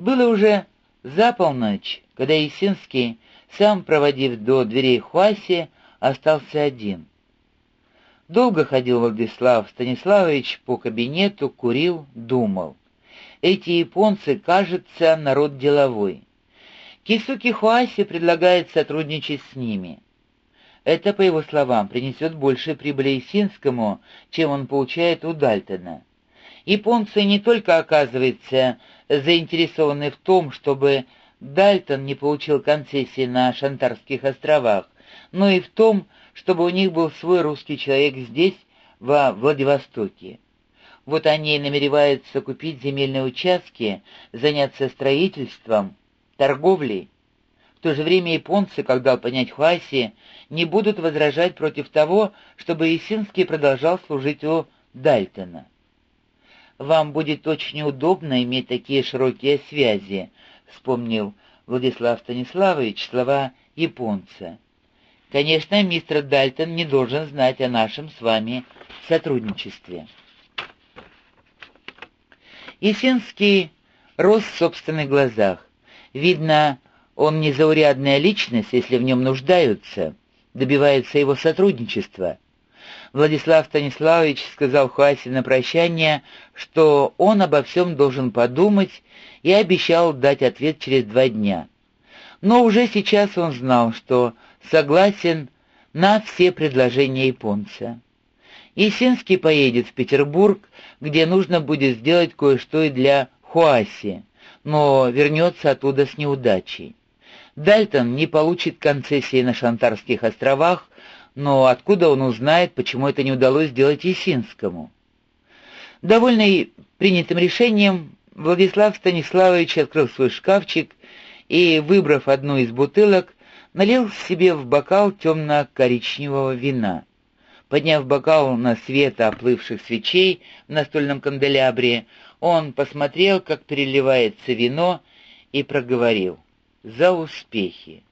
Было уже за полночь, когда Есинский, сам проводив до дверей Хуаси, остался один. Долго ходил Владислав Станиславович по кабинету, курил, думал. Эти японцы, кажется, народ деловой. Кисуки Хуаси предлагает сотрудничать с ними. Это, по его словам, принесет больше прибыли Исинскому, чем он получает у Дальтона. Японцы не только, оказывается, заинтересованы в том, чтобы Дальтон не получил концессии на Шантарских островах, но и в том, чтобы у них был свой русский человек здесь, во Владивостоке. Вот они и намереваются купить земельные участки, заняться строительством, торговлей. В то же время японцы, как дал понять Хуаси, не будут возражать против того, чтобы Исинский продолжал служить у Дальтона. «Вам будет очень удобно иметь такие широкие связи», — вспомнил Владислав Станиславович слова японца. «Конечно, мистер Дальтон не должен знать о нашем с вами сотрудничестве». Исинский рос в собственных глазах. Видно, он незаурядная личность, если в нем нуждаются, добиваются его сотрудничества. Владислав Станиславович сказал Хуасе на прощание, что он обо всем должен подумать и обещал дать ответ через два дня. Но уже сейчас он знал, что согласен на все предложения японца. Исинский поедет в Петербург, где нужно будет сделать кое-что и для Хуаси, но вернется оттуда с неудачей. Дальтон не получит концессии на Шантарских островах, но откуда он узнает, почему это не удалось сделать Есинскому? Довольный принятым решением, Владислав Станиславович открыл свой шкафчик и, выбрав одну из бутылок, налил себе в бокал темно-коричневого вина. Подняв бокал на свет оплывших свечей в настольном канделябре, он посмотрел, как переливается вино, и проговорил «За успехи!».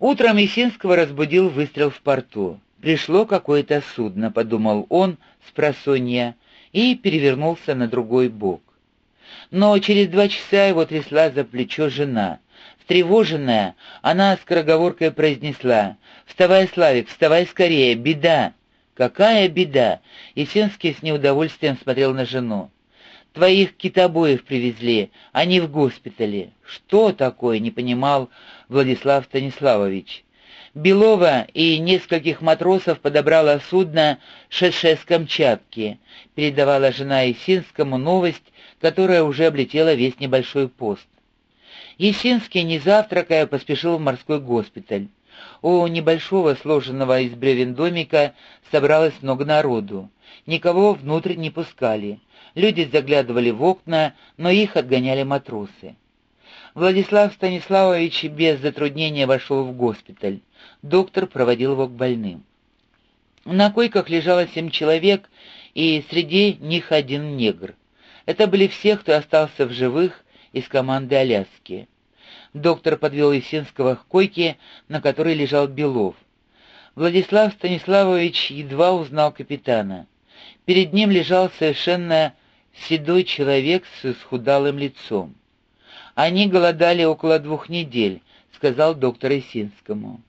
Утром Есинского разбудил выстрел в порту. «Пришло какое-то судно», — подумал он с просонья, и перевернулся на другой бок. Но через два часа его трясла за плечо жена. Встревоженная, она скороговоркой произнесла «Вставай, Славик, вставай скорее, беда!» «Какая беда?» Есинский с неудовольствием смотрел на жену. Твоих китобоев привезли, они в госпитале. Что такое, не понимал Владислав Станиславович. Белова и нескольких матросов подобрало судно, шедшее с Камчатки. Передавала жена Есинскому новость, которая уже облетела весь небольшой пост. Есинский, не завтракая, поспешил в морской госпиталь. У небольшого, сложенного из бревен домика, собралось много народу. Никого внутрь не пускали. Люди заглядывали в окна, но их отгоняли матросы. Владислав Станиславович без затруднения вошел в госпиталь. Доктор проводил его к больным. На койках лежало семь человек, и среди них один негр. Это были все, кто остался в живых из команды Аляски. Доктор подвел Есинского к койке, на которой лежал Белов. Владислав Станиславович едва узнал капитана. Перед ним лежал совершенно седой человек с исхудалым лицом. «Они голодали около двух недель», — сказал доктор Исинскому.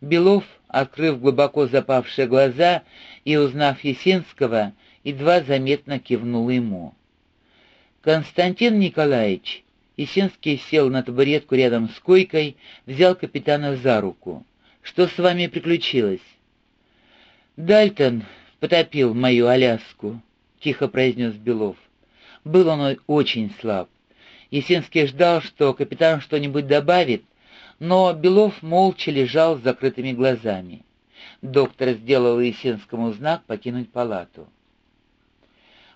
Белов, открыв глубоко запавшие глаза и узнав Есинского, едва заметно кивнул ему. «Константин Николаевич», Есинский сел на табуретку рядом с койкой, взял капитана за руку. «Что с вами приключилось?» «Дальтон потопил мою Аляску», — тихо произнес Белов. Был он очень слаб. Есинский ждал, что капитан что-нибудь добавит, но Белов молча лежал с закрытыми глазами. Доктор сделал Есинскому знак покинуть палату.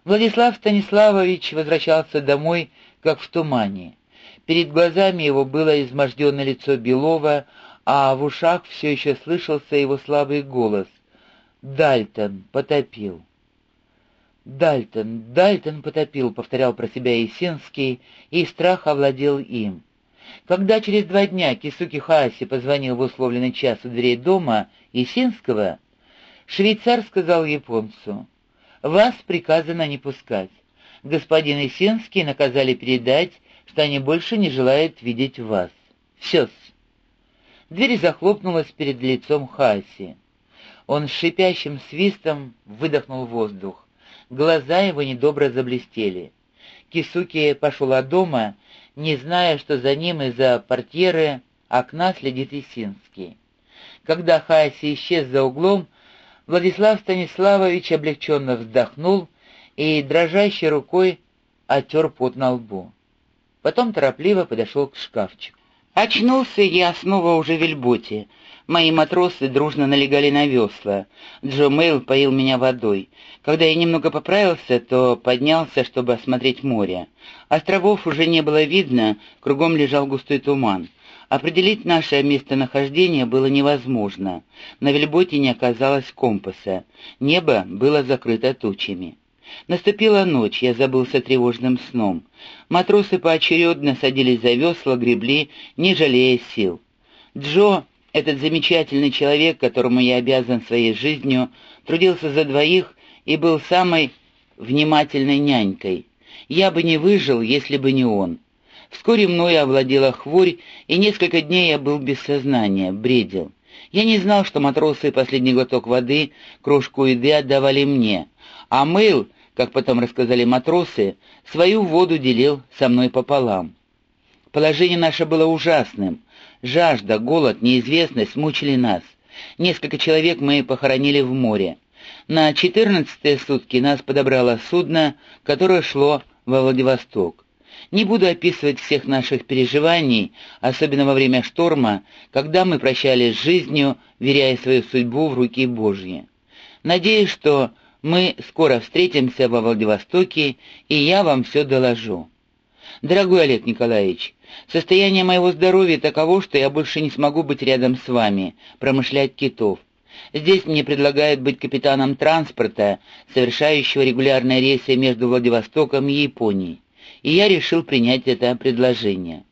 Владислав Станиславович возвращался домой, как в тумане. Перед глазами его было изможденное лицо Белова, а в ушах все еще слышался его слабый голос. «Дальтон потопил». «Дальтон, Дальтон потопил», — повторял про себя Есинский, и страх овладел им. Когда через два дня Кисуки Хааси позвонил в условленный час у дверей дома Есинского, швейцар сказал японцу, «Вас приказано не пускать. Господин Есинский наказали передать, что они больше не желают видеть вас. Все-с». Дверь захлопнулась перед лицом Хаси. Он с шипящим свистом выдохнул воздух. Глаза его недобро заблестели. Кисуки пошел от дома, не зная, что за ним из-за портьеры окна следит Исинский. Когда Хаси исчез за углом, Владислав Станиславович облегченно вздохнул и дрожащей рукой оттер пот на лбу. Потом торопливо подошел к шкафчику. Очнулся я снова уже в вельботе. Мои матросы дружно налегали на весла. Джо Мейл поил меня водой. Когда я немного поправился, то поднялся, чтобы осмотреть море. Островов уже не было видно, кругом лежал густой туман. Определить наше местонахождение было невозможно. На вельботе не оказалось компаса. Небо было закрыто тучами. Наступила ночь, я забылся тревожным сном. Матросы поочередно садились за весла, гребли, не жалея сил. Джо, этот замечательный человек, которому я обязан своей жизнью, трудился за двоих и был самой внимательной нянькой. Я бы не выжил, если бы не он. Вскоре мною овладела хворь, и несколько дней я был без сознания, бредил. Я не знал, что матросы последний глоток воды, крошку еды отдавали мне, а Мэйл как потом рассказали матросы, свою воду делил со мной пополам. Положение наше было ужасным. Жажда, голод, неизвестность мучили нас. Несколько человек мы похоронили в море. На четырнадцатые сутки нас подобрало судно, которое шло во Владивосток. Не буду описывать всех наших переживаний, особенно во время шторма, когда мы прощались с жизнью, веряя свою судьбу в руки Божьи. Надеюсь, что мы скоро встретимся во Владивостоке, и я вам все доложу. Дорогой Олег Николаевич, состояние моего здоровья таково, что я больше не смогу быть рядом с вами, промышлять китов. Здесь мне предлагают быть капитаном транспорта, совершающего регулярные рейсы между Владивостоком и Японией, и я решил принять это предложение.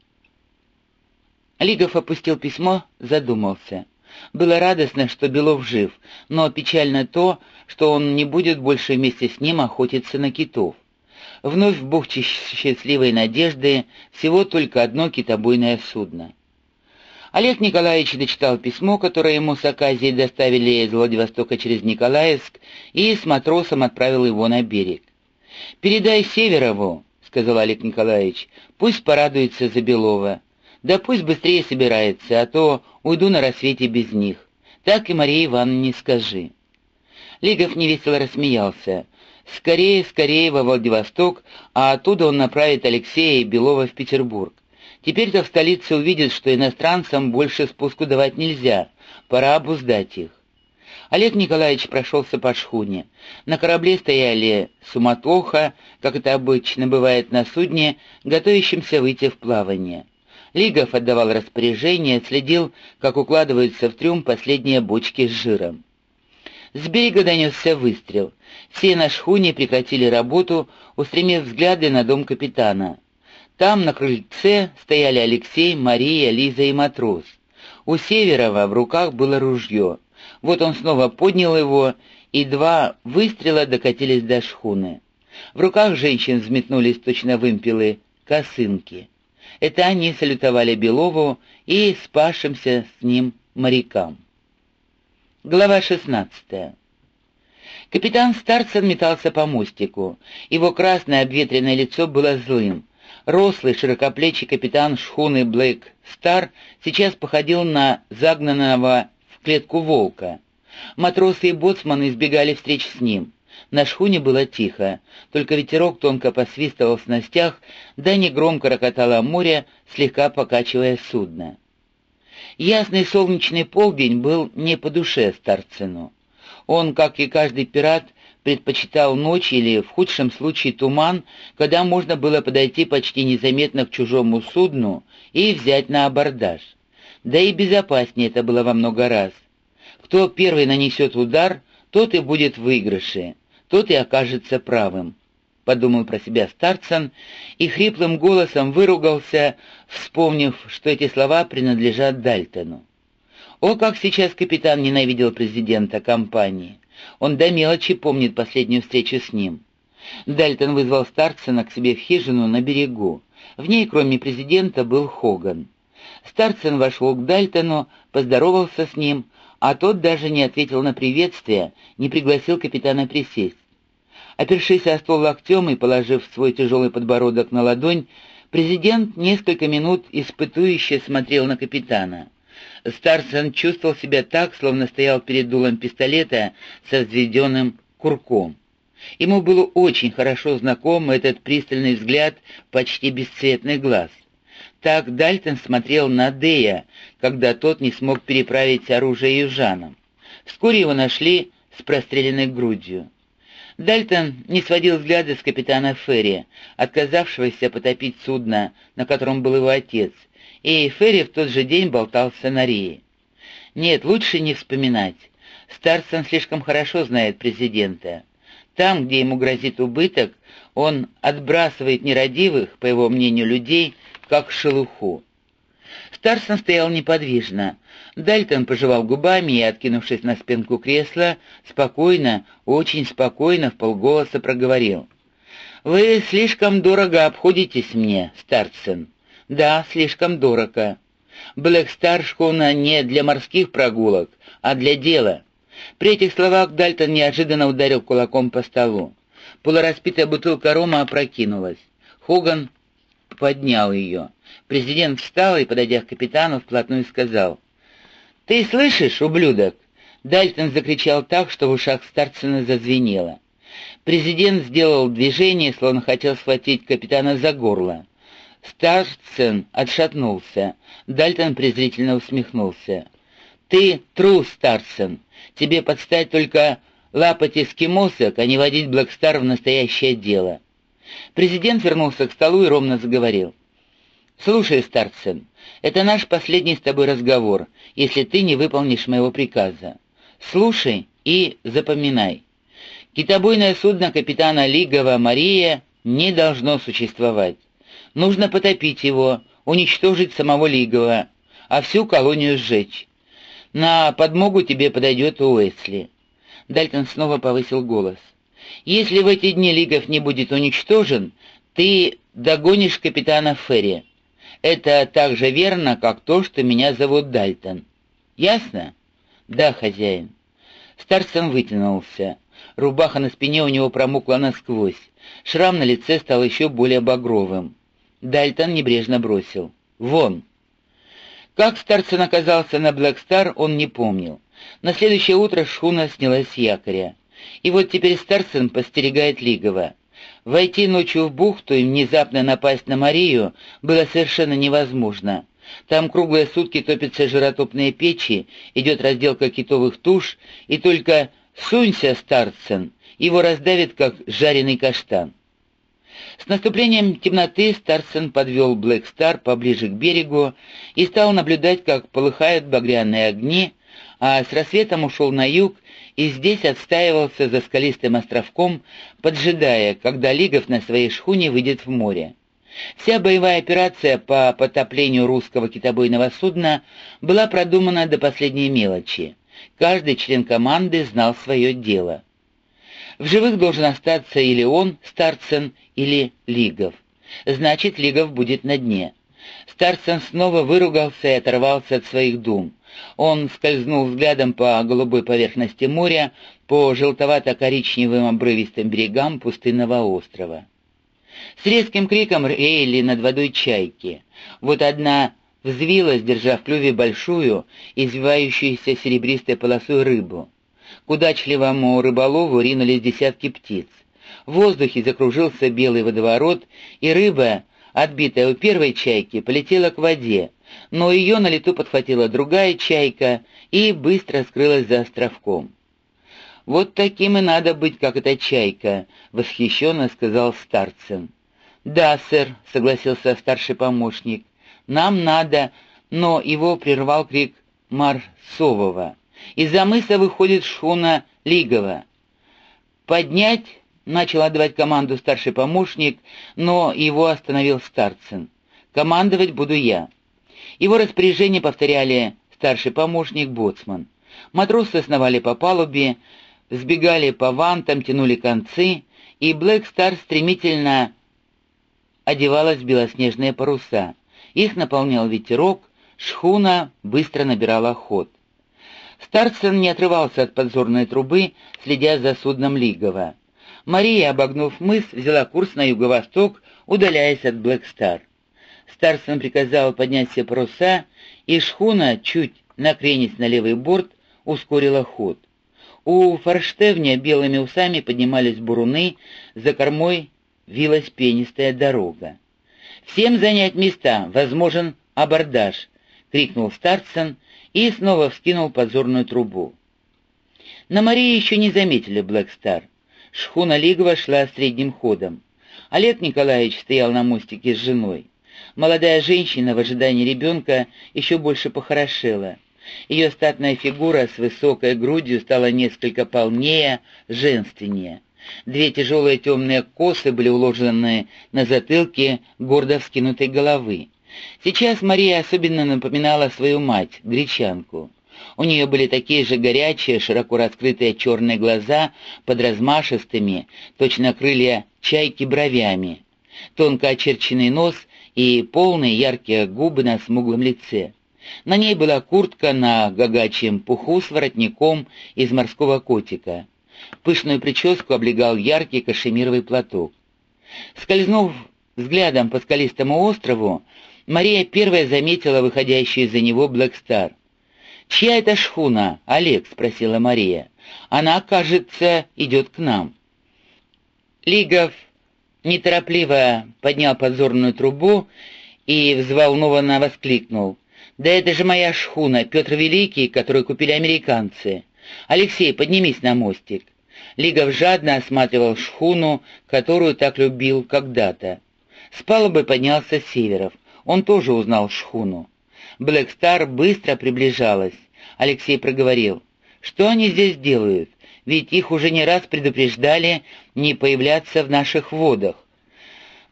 Лигов опустил письмо, задумался. Было радостно, что Белов жив, но печально то, что он не будет больше вместе с ним охотиться на китов. Вновь в бухте счастливой надежды всего только одно китобойное судно. Олег Николаевич дочитал письмо, которое ему с Аказией доставили из Владивостока через Николаевск, и с матросом отправил его на берег. «Передай Северову», — сказал Олег Николаевич, — «пусть порадуется за Белова. Да пусть быстрее собирается, а то уйду на рассвете без них. Так и Марии Ивановне скажи». Лигов невесело рассмеялся. «Скорее, скорее во Владивосток, а оттуда он направит Алексея и Белова в Петербург. Теперь-то в столице увидят, что иностранцам больше спуску давать нельзя, пора обуздать их». Олег Николаевич прошелся по шхуне. На корабле стояли суматоха, как это обычно бывает на судне, готовящемся выйти в плавание. Лигов отдавал распоряжение, следил, как укладываются в трюм последние бочки с жиром. С берега донесся выстрел. Все на шхуне прекратили работу, устремив взгляды на дом капитана. Там, на крыльце, стояли Алексей, Мария, Лиза и матрос. У Северова в руках было ружье. Вот он снова поднял его, и два выстрела докатились до шхуны. В руках женщин взметнулись точно вымпелы, косынки. Это они салютовали Белову и спасшимся с ним морякам. Глава 16. Капитан Старцен метался по мостику. Его красное обветренное лицо было злым. Рослый, широкоплечий капитан шхуны Блэк Стар сейчас походил на загнанного в клетку волка. Матросы и боцманы избегали встреч с ним. На шхуне было тихо, только ветерок тонко посвистывал в снастях, да негромко рокотало море, слегка покачивая судно. Ясный солнечный полдень был не по душе Старцину. Он, как и каждый пират, предпочитал ночь или, в худшем случае, туман, когда можно было подойти почти незаметно к чужому судну и взять на абордаж. Да и безопаснее это было во много раз. Кто первый нанесет удар, тот и будет в выигрыше, тот и окажется правым подумал про себя Старцен и хриплым голосом выругался, вспомнив, что эти слова принадлежат Дальтону. О, как сейчас капитан ненавидел президента компании. Он до мелочи помнит последнюю встречу с ним. Дальтон вызвал Старцена к себе в хижину на берегу. В ней, кроме президента, был Хоган. Старцин вошел к Дальтону, поздоровался с ним, а тот даже не ответил на приветствие, не пригласил капитана присесть. Опершись о стол локтем и положив свой тяжелый подбородок на ладонь, президент несколько минут испытующе смотрел на капитана. Старсон чувствовал себя так, словно стоял перед дулом пистолета со взведенным курком. Ему было очень хорошо знаком этот пристальный взгляд почти бесцветный глаз. Так Дальтон смотрел на Дея, когда тот не смог переправить оружие южанам. Вскоре его нашли с простреленной грудью. Дальтон не сводил взгляда с капитана Ферри, отказавшегося потопить судно, на котором был его отец, и Ферри в тот же день болтался на Рее. Нет, лучше не вспоминать. Старсон слишком хорошо знает президента. Там, где ему грозит убыток, он отбрасывает нерадивых, по его мнению, людей, как шелуху. Старсон стоял неподвижно. Дальтон пожевал губами и, откинувшись на спинку кресла, спокойно, очень спокойно, в полголоса проговорил. «Вы слишком дорого обходитесь мне, Старсон». «Да, слишком дорого. Блэк Стар шхуна не для морских прогулок, а для дела». При этих словах Дальтон неожиданно ударил кулаком по столу. Полураспитая бутылка рома опрокинулась. Хоган поднял ее. Президент встал и, подойдя к капитану, вплотную сказал. «Ты слышишь, ублюдок?» Дальтон закричал так, что в ушах Старцина зазвенело. Президент сделал движение, словно хотел схватить капитана за горло. Старцин отшатнулся. Дальтон презрительно усмехнулся. «Ты трус, Старцин. Тебе подстать только лапать эскимосок, а не водить Блэкстар в настоящее дело». Президент вернулся к столу и ровно заговорил. «Слушай, Старцин, это наш последний с тобой разговор, если ты не выполнишь моего приказа. Слушай и запоминай. Китобойное судно капитана Лигова «Мария» не должно существовать. Нужно потопить его, уничтожить самого Лигова, а всю колонию сжечь. На подмогу тебе подойдет Уэсли». Дальтон снова повысил голос. Если в эти дни Лигов не будет уничтожен, ты догонишь капитана Ферри. Это так же верно, как то, что меня зовут Дальтон. Ясно? Да, хозяин. Старсон вытянулся. Рубаха на спине у него промокла насквозь. Шрам на лице стал еще более багровым. Дальтон небрежно бросил. «Вон!» Как Старсон оказался на Блэк Стар, он не помнил. На следующее утро шхуна снялась с якоря. И вот теперь Старцин постерегает Лигова. Войти ночью в бухту и внезапно напасть на Марию было совершенно невозможно. Там круглые сутки топятся жиротопные печи, идет разделка китовых туш, и только сунься, Старцин, его раздавит, как жареный каштан. С наступлением темноты Старсон подвел Блэк Стар поближе к берегу и стал наблюдать, как полыхают багряные огни, а с рассветом ушел на юг и здесь отстаивался за скалистым островком, поджидая, когда Лигов на своей шхуне выйдет в море. Вся боевая операция по потоплению русского китобойного судна была продумана до последней мелочи. Каждый член команды знал свое дело. В живых должен остаться или он, Старцен, или Лигов. Значит, Лигов будет на дне. Старцен снова выругался и оторвался от своих дум. Он скользнул взглядом по голубой поверхности моря, по желтовато-коричневым обрывистым берегам пустынного острова. С резким криком реяли над водой чайки. Вот одна взвилась, держа в клюве большую, извивающуюся серебристой полосой рыбу. К удачливому рыболову ринулись десятки птиц. В воздухе закружился белый водоворот, и рыба, отбитая у первой чайки, полетела к воде, но ее на лету подхватила другая чайка и быстро скрылась за островком. «Вот таким и надо быть, как эта чайка», — восхищенно сказал Старцин. «Да, сэр», — согласился старший помощник, — «нам надо», но его прервал крик Марсового. «Из-за мыса выходит шхуна Лигова». «Поднять», — начал отдавать команду старший помощник, но его остановил Старцин. «Командовать буду я». Его распоряжение повторяли старший помощник, боцман. Матросы сновали по палубе, сбегали по вантам, тянули концы, и Блэк Стар стремительно одевалась в белоснежные паруса. Их наполнял ветерок, шхуна быстро набирала ход. Старцин не отрывался от подзорной трубы, следя за судном Лигова. Мария, обогнув мыс, взяла курс на юго-восток, удаляясь от Блэк Стар. Старцин приказал поднять все паруса, и шхуна, чуть накренясь на левый борт, ускорила ход. У форштевня белыми усами поднимались буруны, за кормой вилась пенистая дорога. «Всем занять места, возможен абордаж!» — крикнул Старцин и снова вскинул подзорную трубу. На Марии еще не заметили Блэк Стар. Шхуна Лигова шла средним ходом. Олег Николаевич стоял на мостике с женой. Молодая женщина в ожидании ребенка еще больше похорошела. Ее статная фигура с высокой грудью стала несколько полнее, женственнее. Две тяжелые темные косы были уложены на затылке гордо вскинутой головы. Сейчас Мария особенно напоминала свою мать, гречанку. У нее были такие же горячие, широко раскрытые черные глаза под размашистыми, точно крылья чайки бровями, тонко очерченный нос и полные яркие губы на смуглом лице. На ней была куртка на гагачьем пуху с воротником из морского котика. Пышную прическу облегал яркий кашемировый платок. Скользнув взглядом по скалистому острову, Мария первая заметила выходящий из-за него Блэкстар. «Чья это шхуна?» — Олег, — спросила Мария. «Она, кажется, идет к нам». Лигов неторопливо поднял подзорную трубу и взволнованно воскликнул. «Да это же моя шхуна, Петр Великий, которую купили американцы. Алексей, поднимись на мостик». Лигов жадно осматривал шхуну, которую так любил когда-то. С палубы поднялся Северов. Он тоже узнал шхуну. Блэк Стар быстро приближалась. Алексей проговорил. «Что они здесь делают? Ведь их уже не раз предупреждали не появляться в наших водах».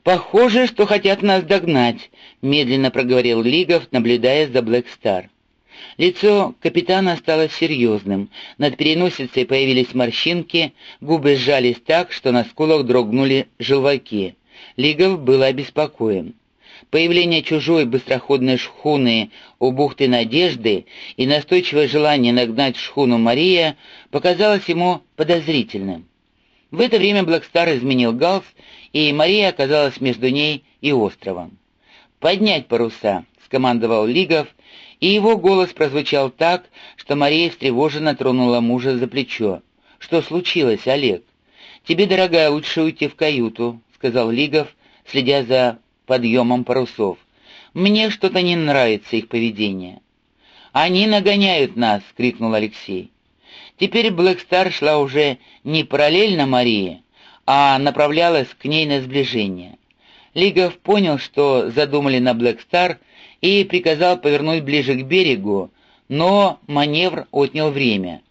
«Похоже, что хотят нас догнать», — медленно проговорил Лигов, наблюдая за Блэк Стар. Лицо капитана стало серьезным, над переносицей появились морщинки, губы сжались так, что на скулах дрогнули желваки. Лигов был обеспокоен. Появление чужой быстроходной шхуны у бухты Надежды и настойчивое желание нагнать шхуну Мария показалось ему подозрительным. В это время Блэкстар изменил галс, и Мария оказалась между ней и островом. «Поднять паруса!» — скомандовал Лигов, и его голос прозвучал так, что Мария встревоженно тронула мужа за плечо. «Что случилось, Олег?» «Тебе, дорогая, лучше уйти в каюту», — сказал Лигов, следя за подъемом парусов. Мне что-то не нравится их поведение. «Они нагоняют нас!» — крикнул Алексей. Теперь Блэкстар шла уже не параллельно Марии, а направлялась к ней на сближение. Лигов понял, что задумали на Блэкстар, и приказал повернуть ближе к берегу, но маневр отнял время.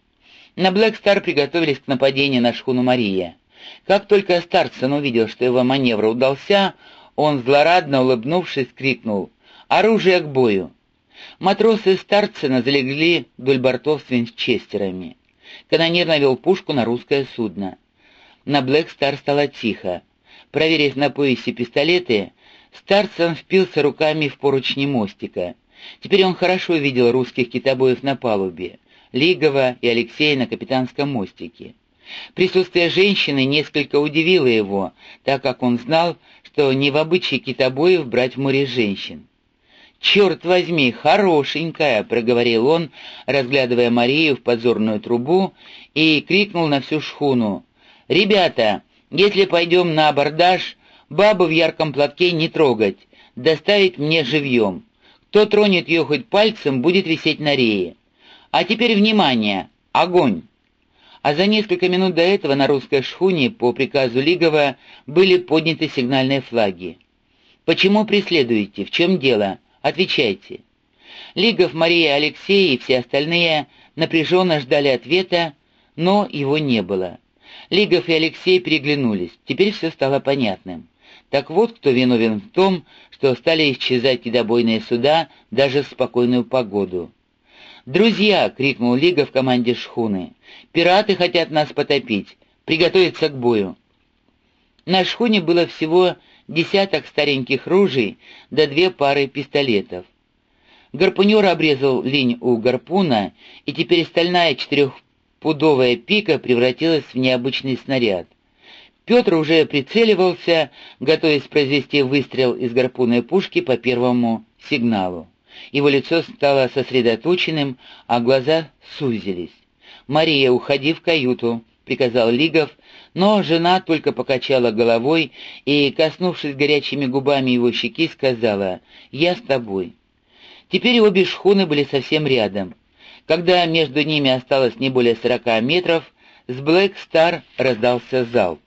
На Блэкстар приготовились к нападению на шхуну Мария. Как только Старцин увидел, что его маневр удался, он, злорадно улыбнувшись, крикнул «Оружие к бою!». Матросы Старцина залегли вдоль бортов с винчестерами. Канонир навел пушку на русское судно. На Блэк Стар стало тихо. Проверив на поясе пистолеты, Старцин впился руками в поручни мостика. Теперь он хорошо видел русских китобоев на палубе, Лигова и Алексея на капитанском мостике. Присутствие женщины несколько удивило его, так как он знал, что не в обычае китобоев брать в море женщин. «Черт возьми, хорошенькая!» — проговорил он, разглядывая Марию в подзорную трубу, и крикнул на всю шхуну. «Ребята, если пойдем на абордаж, бабу в ярком платке не трогать, доставить мне живьем. Кто тронет ее хоть пальцем, будет висеть на рее. А теперь внимание! Огонь!» А за несколько минут до этого на русской шхуне по приказу Лигова были подняты сигнальные флаги. «Почему преследуете? В чем дело? Отвечайте». Лигов, Мария, Алексей и все остальные напряженно ждали ответа, но его не было. Лигов и Алексей переглянулись, теперь все стало понятным. Так вот, кто виновен в том, что стали исчезать кидобойные суда даже в спокойную погоду. «Друзья!» — крикнул Лига в команде шхуны. «Пираты хотят нас потопить. Приготовиться к бою!» На шхуне было всего десяток стареньких ружей да две пары пистолетов. Гарпунер обрезал линь у гарпуна, и теперь стальная четырехпудовая пика превратилась в необычный снаряд. Петр уже прицеливался, готовясь произвести выстрел из гарпунной пушки по первому сигналу. Его лицо стало сосредоточенным, а глаза сузились. «Мария, уходи в каюту», — приказал Лигов, но жена только покачала головой и, коснувшись горячими губами его щеки, сказала «Я с тобой». Теперь обе шхуны были совсем рядом. Когда между ними осталось не более сорока метров, с Блэк Стар раздался залп.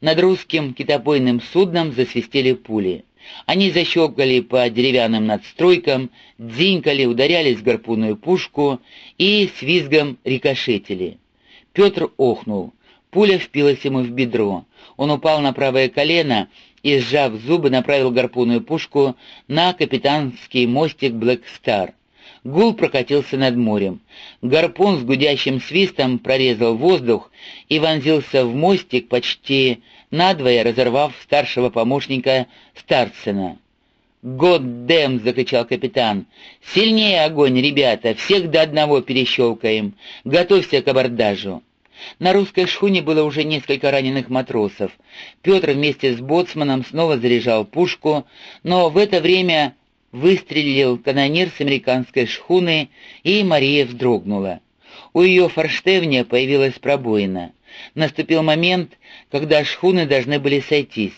Над русским китобойным судном засвистели пули. Они защелкали по деревянным надстройкам, дзинькали, ударялись в гарпунную пушку и с визгом рикошетили. Петр охнул. Пуля впилась ему в бедро. Он упал на правое колено и, сжав зубы, направил гарпунную пушку на капитанский мостик Блэк Стар. Гул прокатился над морем. Гарпун с гудящим свистом прорезал воздух и вонзился в мостик почти надвое, разорвав старшего помощника Старцена. «Годдэм!» — закричал капитан. «Сильнее огонь, ребята! Всех до одного перещелкаем! Готовься к абордажу!» На русской шхуне было уже несколько раненых матросов. Петр вместе с боцманом снова заряжал пушку, но в это время выстрелил канонир с американской шхуны, и Мария вздрогнула. У ее форштевня появилась пробоина. Наступил момент, когда шхуны должны были сойтись.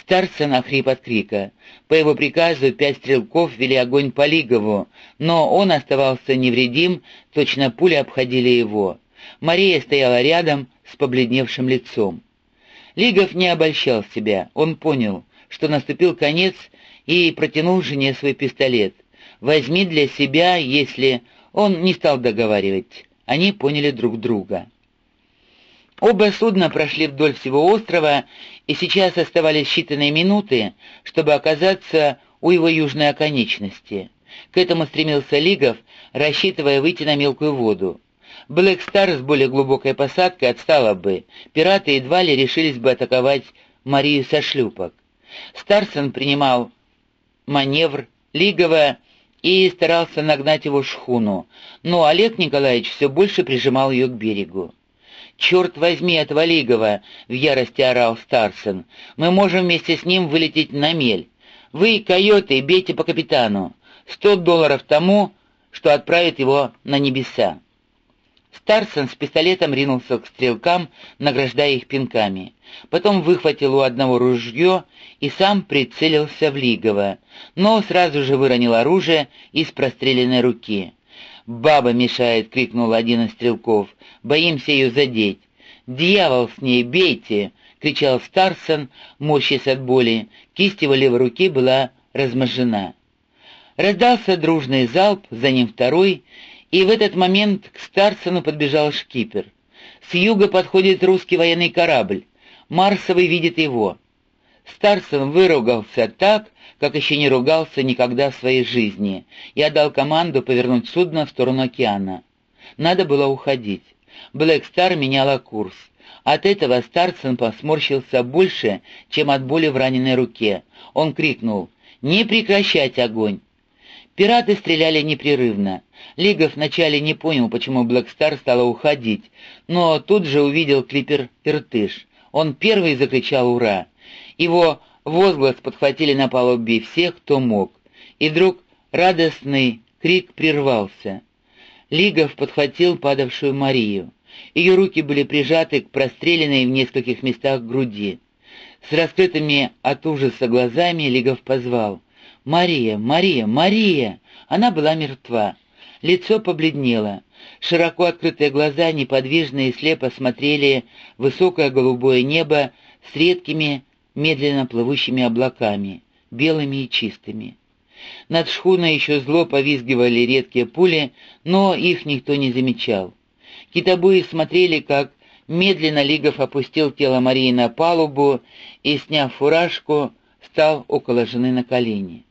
Старцин охрип от крика. По его приказу пять стрелков вели огонь по Лигову, но он оставался невредим, точно пули обходили его. Мария стояла рядом с побледневшим лицом. Лигов не обольщал себя, он понял, что наступил конец и протянул жене свой пистолет. «Возьми для себя, если...» Он не стал договаривать. Они поняли друг друга. Оба судна прошли вдоль всего острова, и сейчас оставались считанные минуты, чтобы оказаться у его южной оконечности. К этому стремился Лигов, рассчитывая выйти на мелкую воду. Блэк Стар с более глубокой посадкой отстала бы, пираты едва ли решились бы атаковать Марию со шлюпок. Старсон принимал маневр Лигова и старался нагнать его шхуну, но Олег Николаевич все больше прижимал ее к берегу. «Черт возьми этого Лигова!» — в ярости орал Старсон. «Мы можем вместе с ним вылететь на мель. Вы, койоты, бейте по капитану. Сто долларов тому, что отправит его на небеса». Старсон с пистолетом ринулся к стрелкам, награждая их пинками. Потом выхватил у одного ружье и сам прицелился в Лигова, но сразу же выронил оружие из простреленной руки. «Баба мешает!» — крикнул один из стрелков. «Боимся ее задеть!» «Дьявол с ней! Бейте!» — кричал Старсон, морщась от боли. Кисть его левой руки была разможена. Раздался дружный залп, за ним второй, и в этот момент к Старсону подбежал шкипер. С юга подходит русский военный корабль. Марсовый видит его. Старсон выругался так, как еще не ругался никогда в своей жизни, и отдал команду повернуть судно в сторону океана. Надо было уходить. Блэк Стар меняла курс. От этого Старсон посморщился больше, чем от боли в раненой руке. Он крикнул «Не прекращать огонь!». Пираты стреляли непрерывно. Лигов вначале не понял, почему Блэк Стар стала уходить, но тут же увидел клипер Иртыш. Он первый закричал «Ура!». Его возглас подхватили на палубе все, кто мог. И вдруг радостный крик прервался. Лигов подхватил падавшую Марию. Ее руки были прижаты к простреленной в нескольких местах груди. С раскрытыми от ужаса глазами Лигов позвал. «Мария! Мария! Мария!» Она была мертва. Лицо побледнело. Широко открытые глаза неподвижно и слепо смотрели высокое голубое небо с редкими медленно плывущими облаками, белыми и чистыми. Над шхуной еще зло повизгивали редкие пули, но их никто не замечал. Китобои смотрели, как медленно Лигов опустил тело Марии на палубу и, сняв фуражку, стал около жены на колени.